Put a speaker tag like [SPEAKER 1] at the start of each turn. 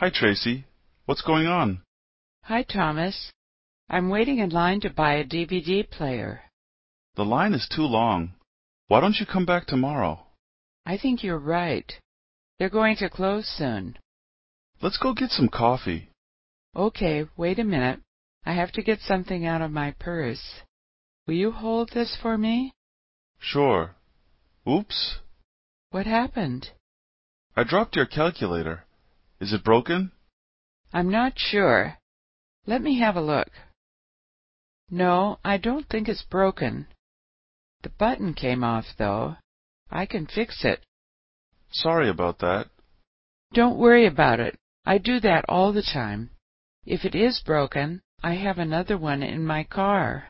[SPEAKER 1] Hi, Tracy. What's going on?
[SPEAKER 2] Hi, Thomas. I'm waiting in line to buy a DVD player.
[SPEAKER 1] The line is too long. Why don't you come back tomorrow?
[SPEAKER 2] I think you're right. They're going to close soon.
[SPEAKER 1] Let's go get some coffee.
[SPEAKER 2] Okay, wait a minute. I have to get something out of my purse. Will you hold this for me?
[SPEAKER 1] Sure. Oops.
[SPEAKER 2] What happened?
[SPEAKER 1] I dropped your calculator. Is it broken?
[SPEAKER 2] I'm not sure. Let me have a look. No, I don't think it's broken. The button came off, though. I can fix it.
[SPEAKER 1] Sorry about that.
[SPEAKER 2] Don't worry about it. I do that all the time. If it is broken, I have another one in my car.